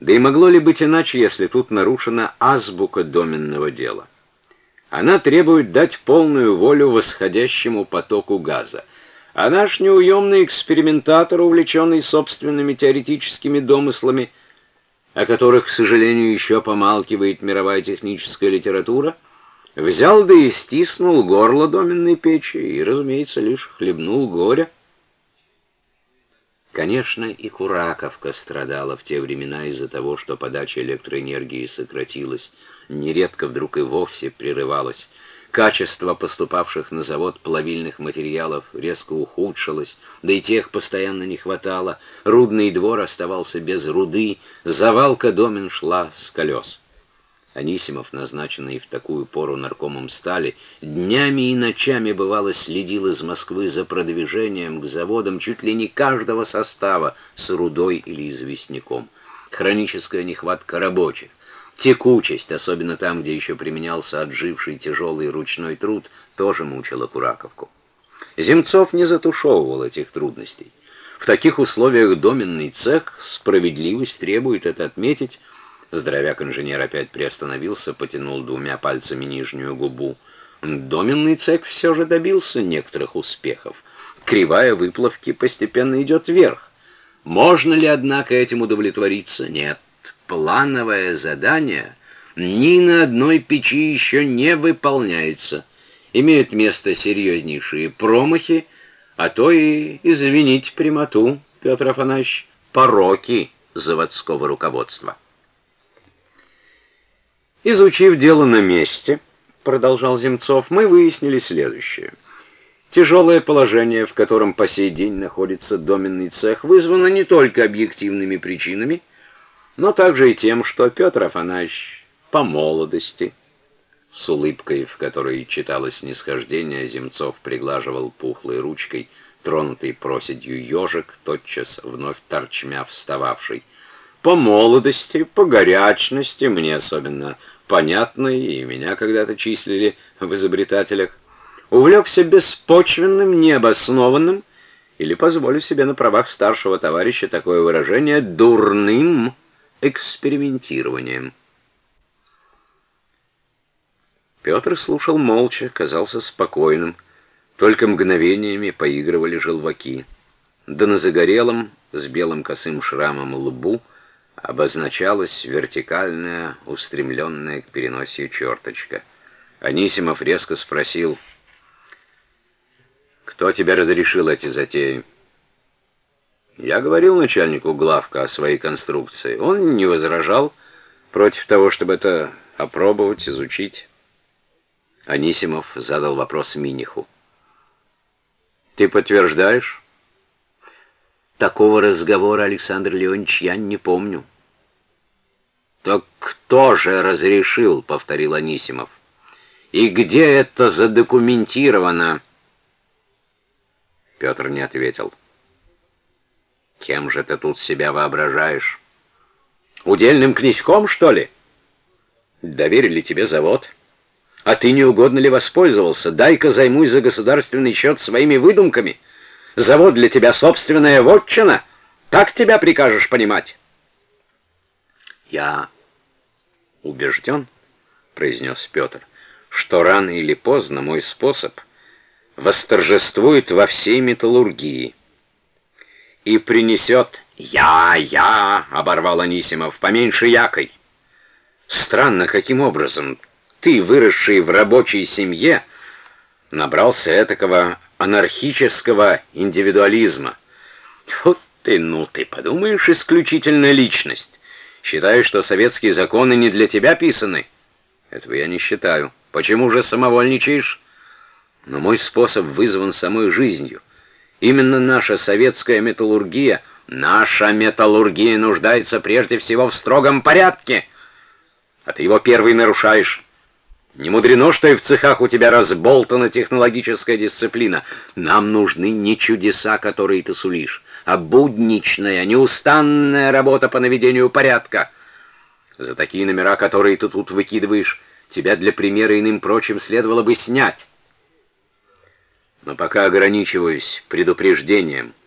Да и могло ли быть иначе, если тут нарушена азбука доменного дела? Она требует дать полную волю восходящему потоку газа. А наш неуемный экспериментатор, увлеченный собственными теоретическими домыслами, о которых, к сожалению, еще помалкивает мировая техническая литература, взял да и стиснул горло доменной печи и, разумеется, лишь хлебнул горя. Конечно, и Кураковка страдала в те времена из-за того, что подача электроэнергии сократилась, нередко вдруг и вовсе прерывалась. Качество поступавших на завод плавильных материалов резко ухудшилось, да и тех постоянно не хватало. Рудный двор оставался без руды, завалка домен шла с колес. Анисимов, назначенный в такую пору наркомом стали, днями и ночами, бывало, следил из Москвы за продвижением к заводам чуть ли не каждого состава с рудой или известняком. Хроническая нехватка рабочих, текучесть, особенно там, где еще применялся отживший тяжелый ручной труд, тоже мучила Кураковку. Земцов не затушевывал этих трудностей. В таких условиях доменный цех, справедливость требует это отметить, Здоровяк-инженер опять приостановился, потянул двумя пальцами нижнюю губу. Доменный цех все же добился некоторых успехов. Кривая выплавки постепенно идет вверх. Можно ли, однако, этим удовлетвориться? Нет. Плановое задание ни на одной печи еще не выполняется. Имеют место серьезнейшие промахи, а то и, извините прямоту, Петр Афанасьевич, пороки заводского руководства. Изучив дело на месте, продолжал Земцов, мы выяснили следующее. Тяжелое положение, в котором по сей день находится доменный цех, вызвано не только объективными причинами, но также и тем, что Петр Афанасьевич по молодости, с улыбкой, в которой читалось нисхождение, Земцов приглаживал пухлой ручкой, тронутый проседью ежик, тотчас вновь торчмя встававший. По молодости, по горячности, мне особенно понятной, и меня когда-то числили в изобретателях, увлекся беспочвенным, необоснованным, или позволю себе на правах старшего товарища такое выражение, дурным экспериментированием. Петр слушал молча, казался спокойным, только мгновениями поигрывали желваки. Да на загорелом, с белым косым шрамом лбу — обозначалась вертикальная, устремленная к переносию черточка. Анисимов резко спросил, «Кто тебе разрешил эти затеи?» Я говорил начальнику главка о своей конструкции. Он не возражал против того, чтобы это опробовать, изучить. Анисимов задал вопрос Миниху. «Ты подтверждаешь?» Такого разговора, Александр Леонидович, я не помню. «Так кто же разрешил?» — повторил Анисимов. «И где это задокументировано?» Петр не ответил. «Кем же ты тут себя воображаешь? Удельным князьком, что ли? Доверили тебе завод. А ты не угодно ли воспользовался? Дай-ка займусь за государственный счет своими выдумками». Завод для тебя собственная вотчина. Как тебя прикажешь понимать?» «Я убежден», — произнес Петр, «что рано или поздно мой способ восторжествует во всей металлургии и принесет «Я, я!» — оборвал Анисимов, «поменьше якой». Странно, каким образом ты, выросший в рабочей семье, набрался этакого анархического индивидуализма. Вот ты, ну ты подумаешь, исключительная личность. Считаешь, что советские законы не для тебя писаны? Этого я не считаю. Почему же самовольничаешь? Но мой способ вызван самой жизнью. Именно наша советская металлургия, наша металлургия нуждается прежде всего в строгом порядке. А ты его первый нарушаешь. Не мудрено, что и в цехах у тебя разболтана технологическая дисциплина. Нам нужны не чудеса, которые ты сулишь, а будничная, неустанная работа по наведению порядка. За такие номера, которые ты тут выкидываешь, тебя для примера иным прочим следовало бы снять. Но пока ограничиваюсь предупреждением —